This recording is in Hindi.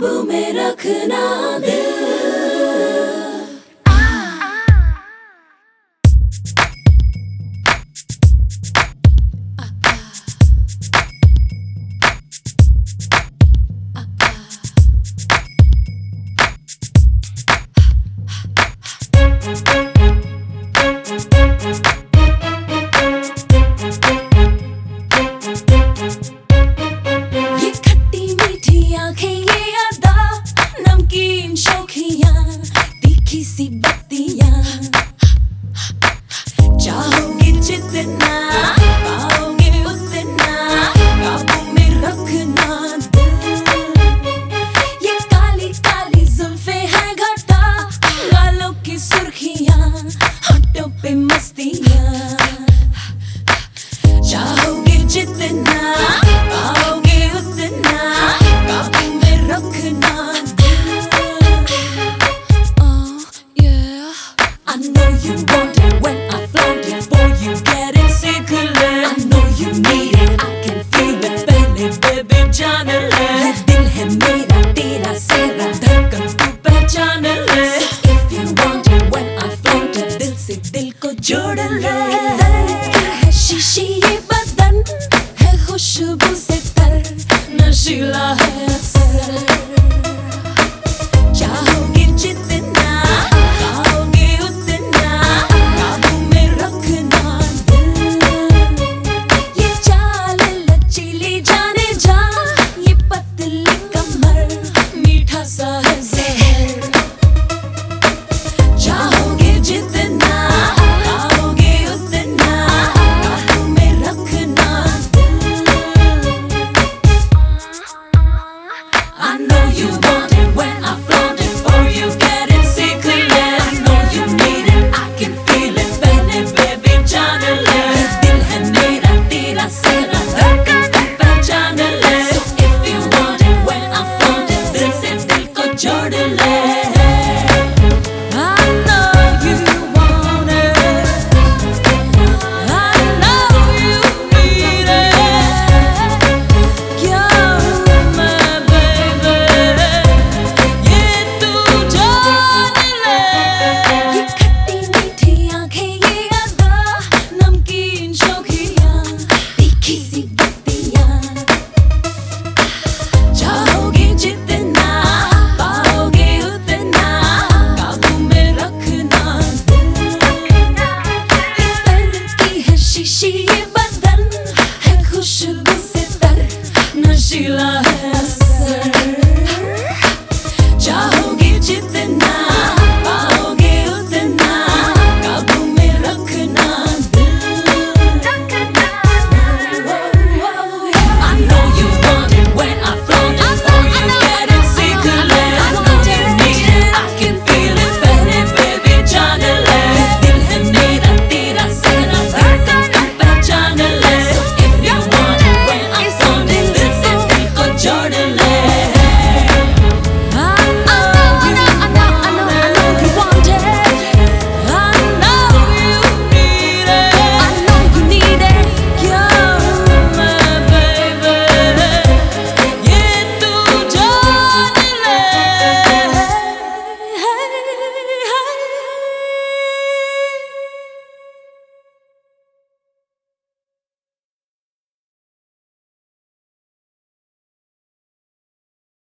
काबू में रखना दिल। Cho hồng kín trên tuyệt nào you want it when I float it. Boy, you getting sickening. I know you need it, I can feel it. पहले baby जान ले ये दिल है मेरा तेरा सेरा धड़कन तू पहचान ले so If you want it when I float it, दिल से दिल को जोड़ ले है शीशी ये बदन है खुशबू से तर नशीला है असर